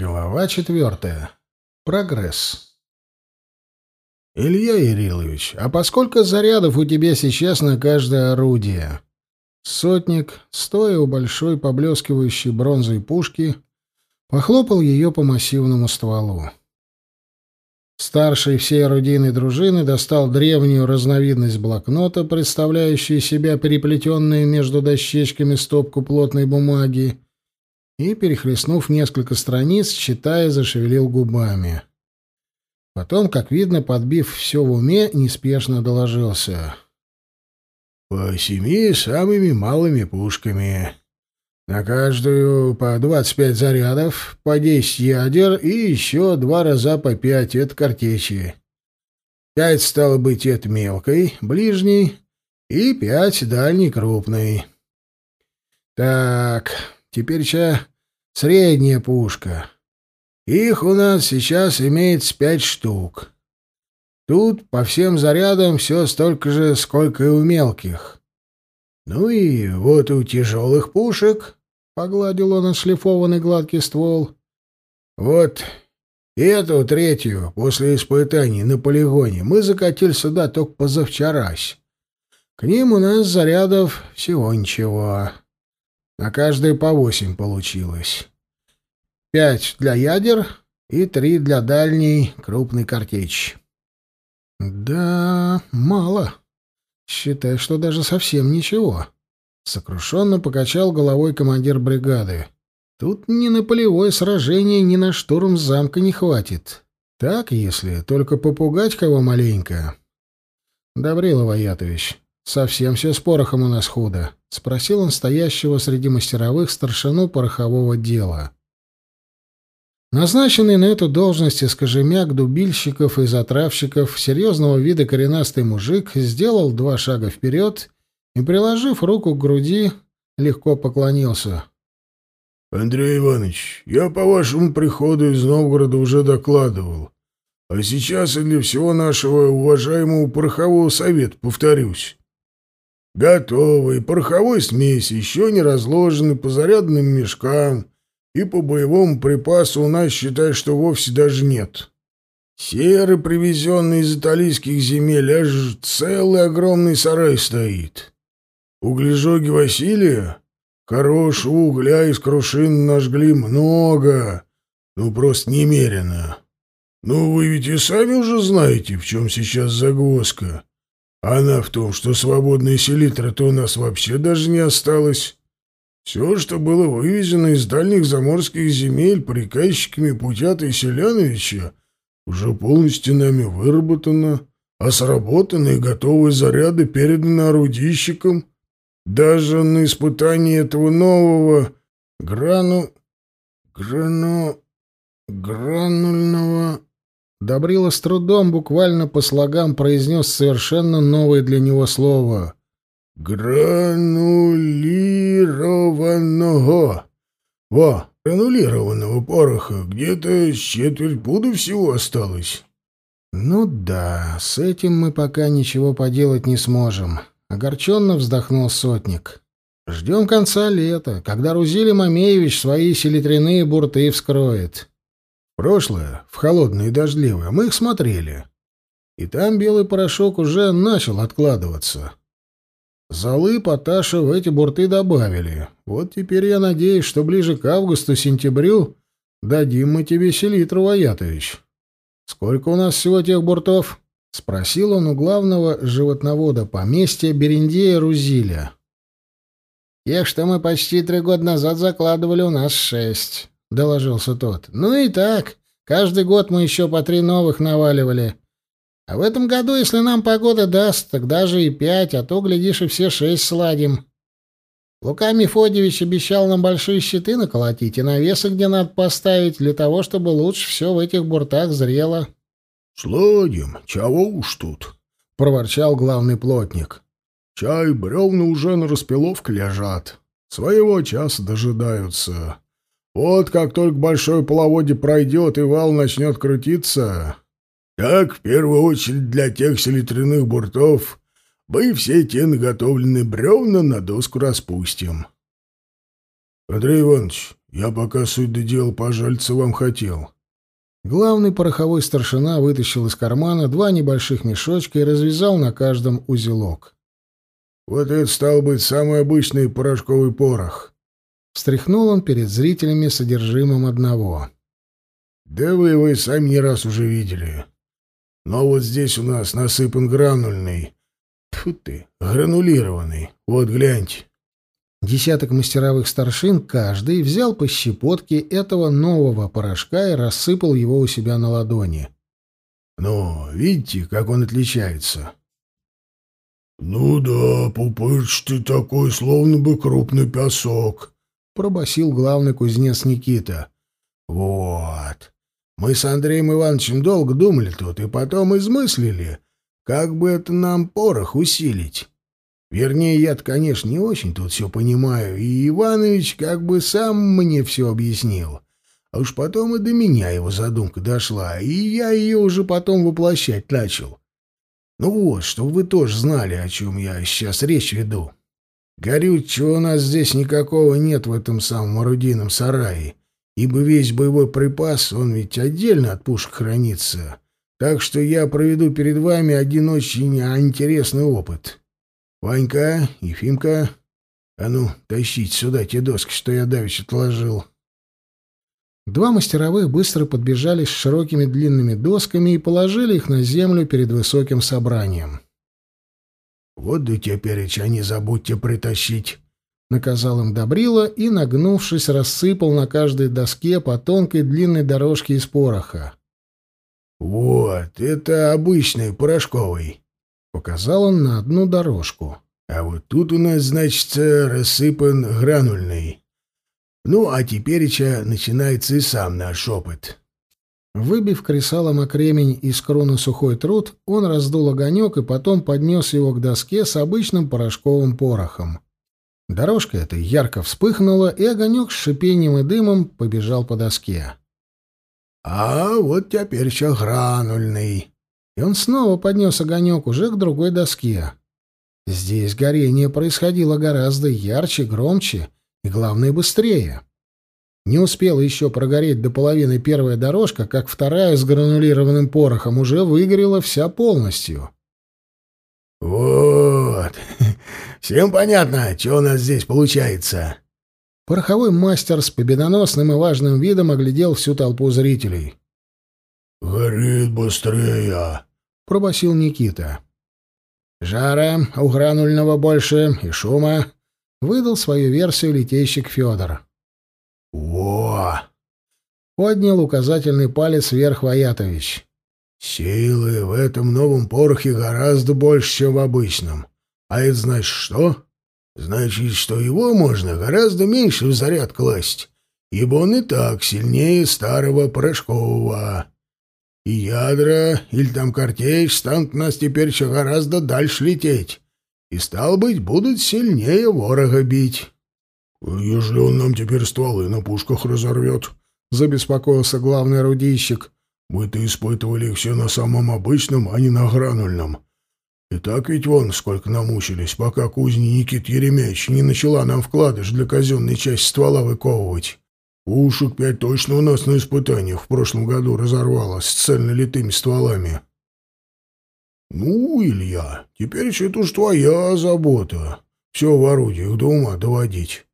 Глава четвертая. Прогресс. Илья Ирилович, а поскольку зарядов у тебя сейчас на каждое орудие? Сотник, стоя у большой поблескивающей бронзой пушки, похлопал ее по массивному стволу. Старший всей орудийной дружины достал древнюю разновидность блокнота, представляющую себя переплетенную между дощечками стопку плотной бумаги, и, перехлестнув несколько страниц, читая, зашевелил губами. Потом, как видно, подбив все в уме, неспешно доложился. «По семи самыми малыми пушками. На каждую по двадцать пять зарядов, по десять ядер и еще два раза по пять — это картечи. Пять, стало быть, это мелкой, ближней, и пять дальней, крупной. Так, теперь ча средняя пушка. Их у нас сейчас имеется пять штук. Тут по всем зарядам все столько же, сколько и у мелких. Ну и вот у тяжелых пушек Погладил он отшлифованный гладкий ствол. Вот эту третью после испытаний на полигоне мы закатили сюда только позавчерась. К ним у нас зарядов всего ничего. На каждой по восемь получилось. Пять для ядер и три для дальней крупной картечи. Да, мало. Считай, что даже совсем ничего. Сокрушенно покачал головой командир бригады. Тут ни на полевое сражение, ни на штурм замка не хватит. Так, если только попугать кого маленько. Добрилов Аятович, совсем все с порохом у нас худо, спросил он стоящего среди мастеровых старшину порохового дела. Назначенный на эту должность искажемяк дубильщиков и затравщиков, серьезного вида коренастый мужик, сделал два шага вперед и, приложив руку к груди, легко поклонился. «Андрей Иванович, я по вашему приходу из Новгорода уже докладывал, а сейчас и для всего нашего уважаемого порохового совета повторюсь. Готовый пороховой смеси еще не разложены по зарядным мешкам, и по боевому припасу у нас, считай, что вовсе даже нет». Серы, привезенные из италийских земель, аж целый огромный сарай стоит. Углежоги Василия? Хорошего угля из крушин нажгли много, ну просто немерено. Ну, вы ведь и сами уже знаете, в чем сейчас загвоздка. Она в том, что свободной селитры-то у нас вообще даже не осталось. Все, что было вывезено из дальних заморских земель приказчиками Путята и Селяновича, уже полностью нами выработано, а сработанные готовые заряды переданы орудийщикам, даже на испытании этого нового грану... грану... гранульного... Добрила с трудом буквально по слогам произнес совершенно новое для него слово. «Гранулированного». Во, гранулированного пороха. Где-то четверть пуда всего осталось. «Ну да, с этим мы пока ничего поделать не сможем. Огорченно вздохнул сотник. Ждем конца лета, когда Рузили Мамеевич свои селитряные бурты вскроет. Прошлое, в холодное и дождливое, мы их смотрели. И там белый порошок уже начал откладываться. Золы поташа в эти бурты добавили. Вот теперь я надеюсь, что ближе к августу-сентябрю дадим мы тебе селитру, Ваятович. Сколько у нас всего тех буртов? — спросил он у главного животновода поместья Берендея Рузиля. «Тех, что мы почти три года назад закладывали, у нас шесть», — доложился тот. «Ну и так, каждый год мы еще по три новых наваливали. А в этом году, если нам погода даст, так даже и пять, а то, глядишь, и все шесть сладим. Лука Мефодьевич обещал нам большие щиты наколотить и навесы, где надо поставить, для того, чтобы лучше все в этих буртах зрело». «Сладим, чего уж тут», — проворчал главный плотник. «Чай, бревна уже на распиловке лежат. Своего часа дожидаются. Вот как только большой половодье пройдет и вал начнет крутиться, так в первую очередь для тех селитряных буртов мы все те наготовленные бревна на доску распустим». «Андрей Иванович, Я пока суть до дела пожалиться вам хотел». Главный пороховой старшина вытащил из кармана два небольших мешочка и развязал на каждом узелок. «Вот это, стал быть, самый обычный порошковый порох». Встряхнул он перед зрителями содержимым одного. «Да вы его и сами не раз уже видели. Но вот здесь у нас насыпан гранульный. Тьфу ты, гранулированный. Вот гляньте». Десяток мастеровых старшин каждый взял по щепотке этого нового порошка и рассыпал его у себя на ладони. «Ну, видите, как он отличается?» «Ну да, пупырчатый такой, словно бы крупный песок», — пробасил главный кузнец Никита. «Вот. Мы с Андреем Ивановичем долго думали тут, и потом измыслили, как бы это нам порох усилить. Вернее, я-то, конечно, не очень тут все понимаю, и Иванович как бы сам мне все объяснил. А уж потом и до меня его задумка дошла, и я ее уже потом воплощать начал. Ну вот, чтобы вы тоже знали, о чем я сейчас речь веду. Горючего у нас здесь никакого нет в этом самом орудийном сарае, ибо весь боевой припас, он ведь отдельно от пушек хранится. Так что я проведу перед вами один очень интересный опыт. «Ванька, Ефимка, а ну, тащите сюда те доски, что я давеча отложил». Два мастеровых быстро подбежали с широкими длинными досками и положили их на землю перед высоким собранием. «Вот да теперь не забудьте притащить», — наказал им Добрила и, нагнувшись, рассыпал на каждой доске по тонкой длинной дорожке из пороха. «Вот, это обычный порошковый. Показал он на одну дорожку. А вот тут у нас, значит, рассыпан гранульный. Ну, а тепереча начинается и сам наш опыт. Выбив кресалом о кремень из кроны сухой труд, он раздул огонек и потом поднес его к доске с обычным порошковым порохом. Дорожка эта ярко вспыхнула, и огонек с шипением и дымом побежал по доске. — А вот теперь еще гранульный, и он снова поднес огонек уже к другой доске. Здесь горение происходило гораздо ярче, громче и, главное, быстрее. Не успела еще прогореть до половины первая дорожка, как вторая с гранулированным порохом уже выгорела вся полностью. «Вот. Всем понятно, что у нас здесь получается?» Пороховой мастер с победоносным и важным видом оглядел всю толпу зрителей. «Горит быстрее!» — пробасил Никита. «Жара у гранульного больше и шума», — выдал свою версию летейщик Федор. «Во!» — поднял указательный палец вверх Ваятович. «Силы в этом новом порохе гораздо больше, чем в обычном. А это значит что? Значит, что его можно гораздо меньше в заряд класть, ибо он и так сильнее старого порошкового. И ядра, или там картечь, станут нас теперь еще гораздо дальше лететь. И, стал быть, будут сильнее ворога бить. — Ежели он нам теперь стволы на пушках разорвет, — забеспокоился главный орудийщик. — Мы-то испытывали их все на самом обычном, а не на гранульном. И так ведь вон сколько намучились, пока кузни Никит Еремеевич не начала нам вкладыш для казенной части ствола выковывать. Пушек пять точно у нас на испытаниях в прошлом году разорвало с цельнолитыми стволами. Ну, Илья, теперь это уж твоя забота. Все в орудиях до ума доводить.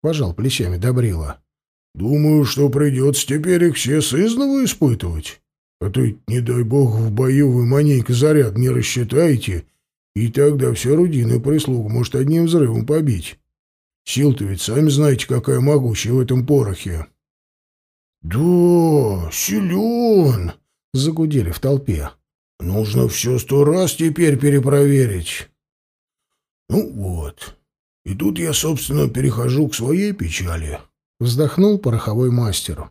Пожал плечами Добрила. Думаю, что придется теперь их все сызново испытывать. А то, не дай бог, в бою вы манейка заряд не рассчитаете, и тогда всю орудийную прислугу может одним взрывом побить. Сил-то ведь сами знаете, какая могучая в этом порохе. — Да, силен, — загудели в толпе. — Нужно все сто раз теперь перепроверить. Ну вот. И тут я, собственно, перехожу к своей печали. Вздохнул пороховой мастер.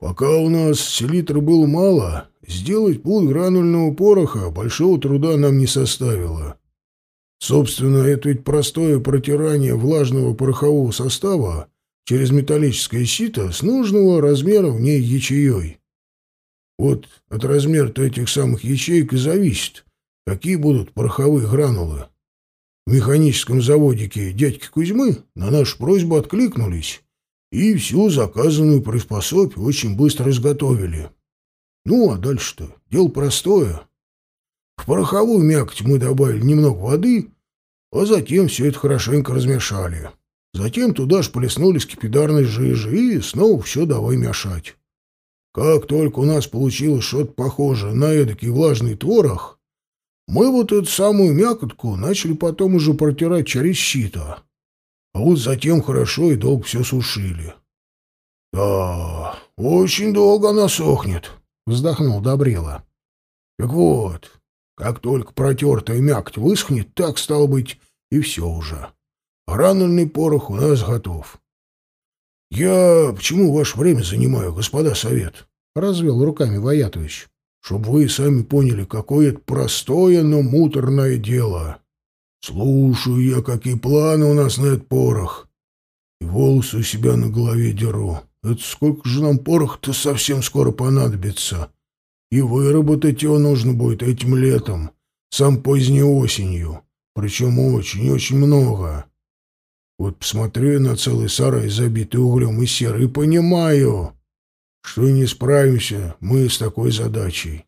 Пока у нас селитры было мало, сделать пул гранульного пороха большого труда нам не составило. Собственно, это ведь простое протирание влажного порохового состава через металлическое сито с нужного размера в ней ячеей. Вот от размера этих самых ячеек и зависит, какие будут пороховые гранулы. В механическом заводике дядьки Кузьмы на нашу просьбу откликнулись и всю заказанную приспособь очень быстро изготовили. Ну, а дальше-то дело простое. В пороховую мякоть мы добавили немного воды, а затем все это хорошенько размешали. Затем туда же плеснули скипидарной жижи и снова все давай мешать. Как только у нас получилось что-то похожее на эдакий влажный творог, мы вот эту самую мякотку начали потом уже протирать через щито. А вот затем хорошо и долго все сушили. — Да, очень долго она сохнет, — вздохнул Добрила. — Так вот, как только протертая мякоть высохнет, так, стало быть, и все уже. Гранульный порох у нас готов. — Я почему ваше время занимаю, господа совет? — развел руками Ваятович. — Чтобы вы сами поняли, какое это простое, но муторное дело. Слушаю я, какие планы у нас на этот порох. И волосы у себя на голове деру. Это сколько же нам порох-то совсем скоро понадобится. И выработать его нужно будет этим летом, сам поздней осенью. Причем очень-очень много. Вот посмотрю на целый сарай, забитый углем и серой, и понимаю, что не справимся мы с такой задачей.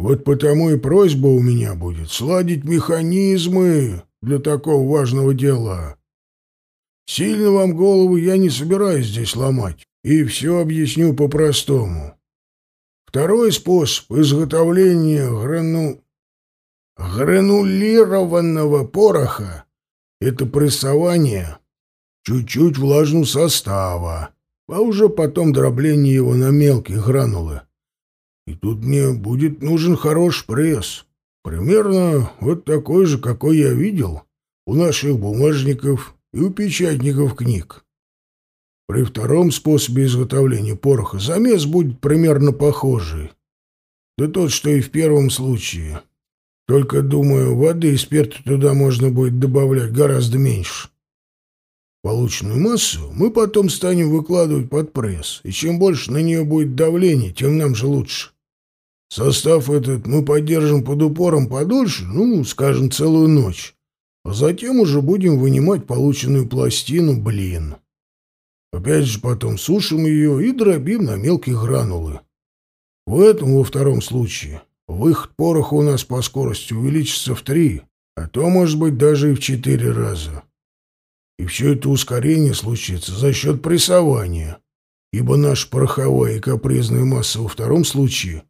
Вот потому и просьба у меня будет сладить механизмы для такого важного дела. Сильно вам голову я не собираюсь здесь ломать, и все объясню по-простому. Второй способ изготовления грану... гранулированного пороха — это прессование чуть-чуть влажного состава, а уже потом дробление его на мелкие гранулы. И тут мне будет нужен хороший пресс. Примерно вот такой же, какой я видел у наших бумажников и у печатников книг. При втором способе изготовления пороха замес будет примерно похожий. Да тот, что и в первом случае. Только, думаю, воды и спирта туда можно будет добавлять гораздо меньше. Полученную массу мы потом станем выкладывать под пресс, и чем больше на нее будет давление, тем нам же лучше. Состав этот мы поддержим под упором подольше, ну, скажем, целую ночь, а затем уже будем вынимать полученную пластину, блин. Опять же потом сушим ее и дробим на мелкие гранулы. В этом, во втором случае, выход пороха у нас по скорости увеличится в три, а то, может быть, даже и в четыре раза. И все это ускорение случится за счет прессования, ибо наша пороховая и капризная масса во втором случае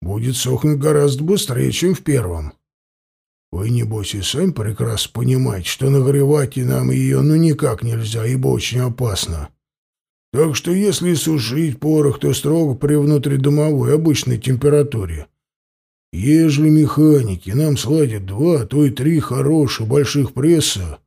будет сохнуть гораздо быстрее, чем в первом. Вы, небось, и сами прекрасно понимаете, что нагревать и нам ее ну никак нельзя, ибо очень опасно. Так что если сушить порох, то строго при внутридомовой обычной температуре. Ежели механики нам сладят два, а то и три хороших больших пресса,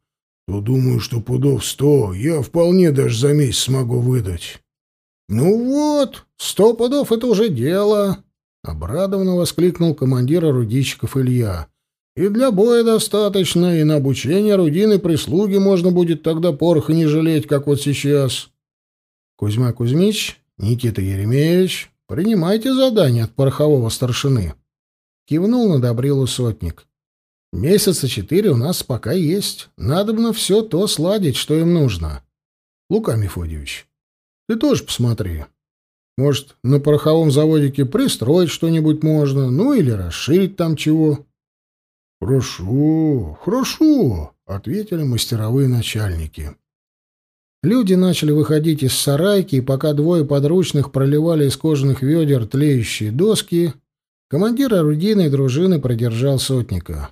то думаю, что пудов сто я вполне даже за месяц смогу выдать. — Ну вот, сто пудов — это уже дело, — обрадованно воскликнул командир орудийщиков Илья. — И для боя достаточно, и на обучение орудийной прислуги можно будет тогда пороха не жалеть, как вот сейчас. Кузьма Кузьмич, Никита Еремеевич, принимайте задание от порохового старшины. Кивнул на Добрилу сотник. — Месяца четыре у нас пока есть. Надо бы на все то сладить, что им нужно. Лука Мефодьевич, ты тоже посмотри. Может, на пороховом заводике пристроить что-нибудь можно, ну или расширить там чего. — Хорошо, хорошо, — ответили мастеровые начальники. Люди начали выходить из сарайки, и пока двое подручных проливали из кожаных ведер тлеющие доски, командир орудийной дружины продержал сотника.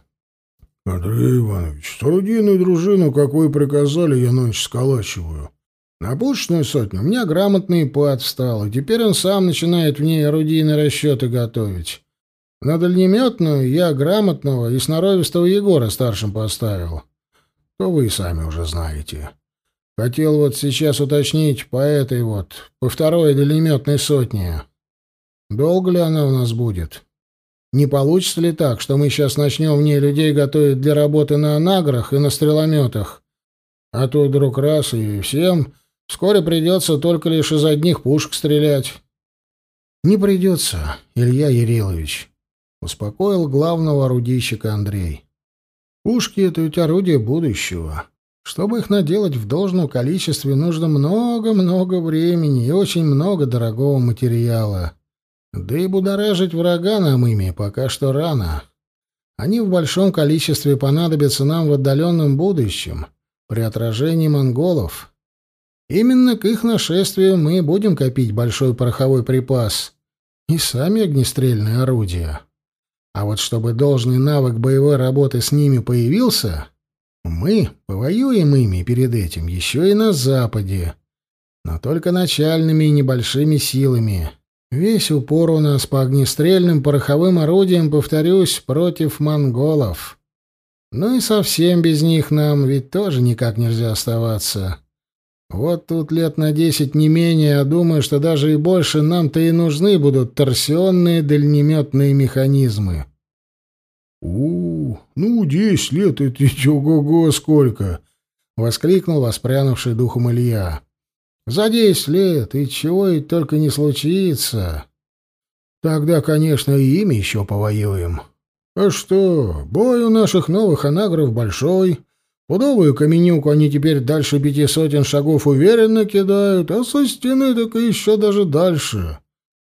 Андрей Иванович, сорудийную дружину, как вы приказали, я ночь сколачиваю. На пушечную сотню у меня грамотный пад встал, и теперь он сам начинает в ней орудийные расчеты готовить. На дальнеметную я грамотного и сноровистого Егора старшим поставил. То вы сами уже знаете. Хотел вот сейчас уточнить по этой вот, по второй дальнеметной сотне. Долго ли она у нас будет?» Не получится ли так, что мы сейчас начнем в ней людей готовить для работы на анаграх и на стрелометах? А то вдруг раз и всем вскоре придется только лишь из одних пушек стрелять. — Не придется, Илья Ярилович, — успокоил главного орудийщика Андрей. — Пушки — это ведь орудие будущего. Чтобы их наделать в должном количестве, нужно много-много времени и очень много дорогого материала. Да и будоражить врага нам ими пока что рано. Они в большом количестве понадобятся нам в отдаленном будущем, при отражении монголов. Именно к их нашествию мы будем копить большой пороховой припас и сами огнестрельные орудия. А вот чтобы должный навык боевой работы с ними появился, мы повоюем ими перед этим еще и на Западе, но только начальными и небольшими силами. Весь упор у нас по огнестрельным пороховым орудиям, повторюсь, против монголов. Ну и совсем без них нам ведь тоже никак нельзя оставаться. Вот тут лет на десять не менее, а думаю, что даже и больше нам-то и нужны будут торсионные дальнеметные механизмы. у, -у ну, десять лет — это ого-го сколько! — воскликнул воспрянувший духом Илья. За десять лет, и чего и только не случится. Тогда, конечно, и ими еще повоюем. А что, бой у наших новых анагров большой. Пудовую каменюку они теперь дальше пяти сотен шагов уверенно кидают, а со стены так и еще даже дальше.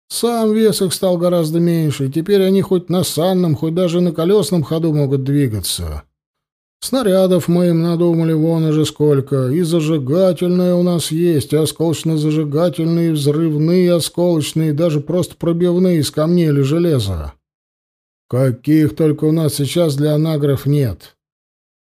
Сам вес их стал гораздо меньше, и теперь они хоть на санном, хоть даже на колесном ходу могут двигаться. Снарядов мы им надумали вон уже сколько. И зажигательные у нас есть, и осколочно-зажигательные, и взрывные, и осколочные, и даже просто пробивные из камней или железа. Каких только у нас сейчас для анагров нет.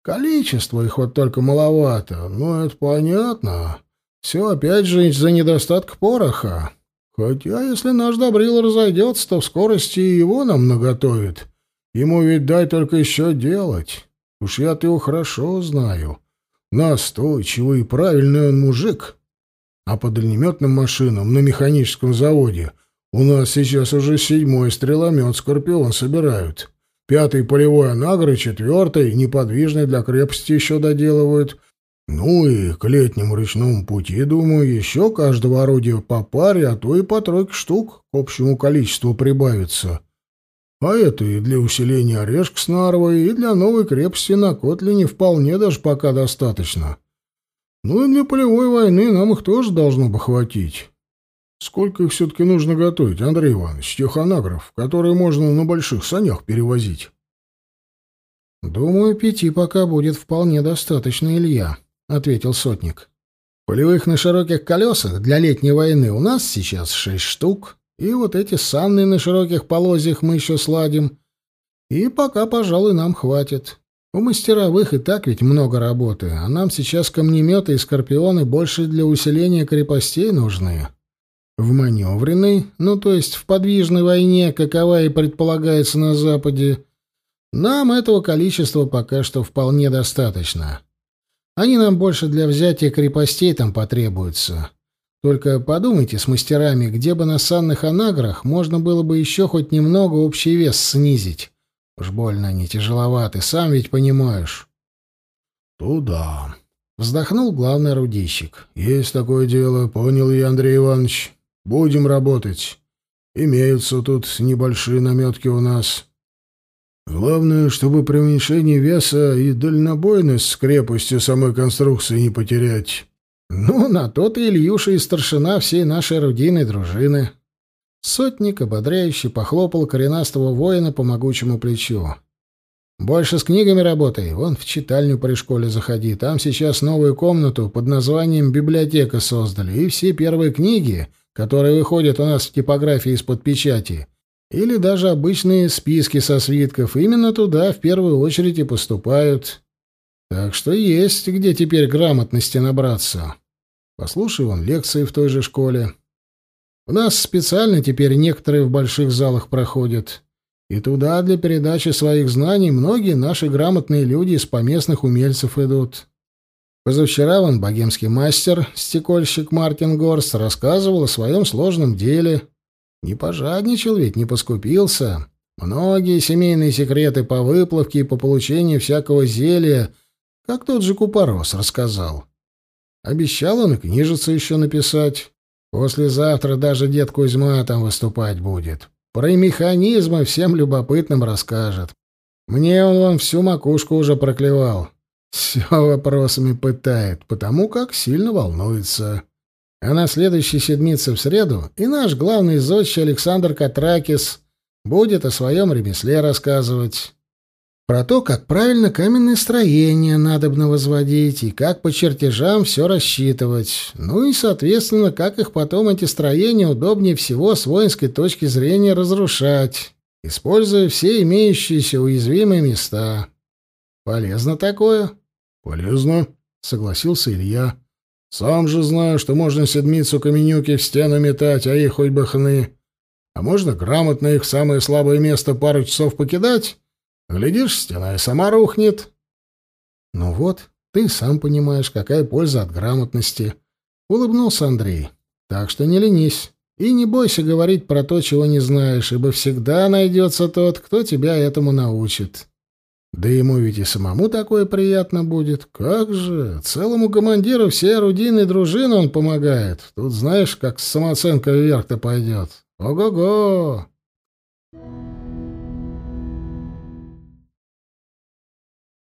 Количество их вот только маловато, но это понятно. Все опять же из-за недостатка пороха. Хотя, если наш Добрил разойдется, то в скорости и его нам наготовит. Ему ведь дай только еще делать». Уж я-то его хорошо знаю. Настойчивый и правильный он мужик. А по дальнеметным машинам на механическом заводе у нас сейчас уже седьмой стреломет «Скорпион» собирают. Пятый полевой анагр и четвертый неподвижный для крепости еще доделывают. Ну и к летнему речному пути, думаю, еще каждого орудия по паре, а то и по тройке штук к общему количеству прибавится. А это и для усиления орешка с Нарвой, и для новой крепости на Котлине вполне даже пока достаточно. Ну и для полевой войны нам их тоже должно бы хватить. Сколько их все-таки нужно готовить, Андрей Иванович, тех анагров, которые можно на больших санях перевозить? — Думаю, пяти пока будет вполне достаточно, Илья, — ответил сотник. — Полевых на широких колесах для летней войны у нас сейчас шесть штук, и вот эти санны на широких полозьях мы еще сладим. И пока, пожалуй, нам хватит. У мастеровых и так ведь много работы, а нам сейчас камнеметы и скорпионы больше для усиления крепостей нужны. В маневренной, ну то есть в подвижной войне, какова и предполагается на Западе, нам этого количества пока что вполне достаточно. Они нам больше для взятия крепостей там потребуются. Только подумайте с мастерами, где бы на санных анаграх можно было бы еще хоть немного общий вес снизить. Уж больно они тяжеловаты, сам ведь понимаешь. — Туда. Вздохнул главный орудийщик. — Есть такое дело, понял я, Андрей Иванович. Будем работать. Имеются тут небольшие наметки у нас. Главное, чтобы при уменьшении веса и дальнобойность с крепостью самой конструкции не потерять. Ну, на тот и Ильюша и старшина всей нашей орудийной дружины. Сотник ободряюще похлопал коренастого воина по могучему плечу. «Больше с книгами работай. Вон в читальню при школе заходи. Там сейчас новую комнату под названием «Библиотека» создали. И все первые книги, которые выходят у нас в типографии из-под печати, или даже обычные списки со свитков, именно туда в первую очередь и поступают. Так что есть где теперь грамотности набраться. Послушай вон лекции в той же школе. У нас специально теперь некоторые в больших залах проходят. И туда для передачи своих знаний многие наши грамотные люди из поместных умельцев идут. Позавчера вон богемский мастер, стекольщик Мартин Горст, рассказывал о своем сложном деле. Не пожадничал ведь, не поскупился. Многие семейные секреты по выплавке и по получению всякого зелья — как тот же Купорос рассказал. Обещал он и книжицу еще написать. Послезавтра даже дед Кузьма там выступать будет. Про механизмы всем любопытным расскажет. Мне он вон всю макушку уже проклевал. Все вопросами пытает, потому как сильно волнуется. А на следующей седмице в среду и наш главный зодчий Александр Катракис будет о своем ремесле рассказывать. Про то, как правильно каменное строение надобно возводить и как по чертежам все рассчитывать. Ну и, соответственно, как их потом эти строения удобнее всего с воинской точки зрения разрушать, используя все имеющиеся уязвимые места. Полезно такое? Полезно, согласился Илья. Сам же знаю, что можно седмицу каменюки в стену метать, а их хоть бы хны. А можно грамотно их в самое слабое место пару часов покидать Глядишь, стена и сама рухнет. Ну вот, ты сам понимаешь, какая польза от грамотности. Улыбнулся Андрей. Так что не ленись. И не бойся говорить про то, чего не знаешь, ибо всегда найдется тот, кто тебя этому научит. Да ему ведь и самому такое приятно будет. Как же, целому командиру всей орудийной дружины он помогает. Тут знаешь, как самооценка вверх-то пойдет. Ого-го!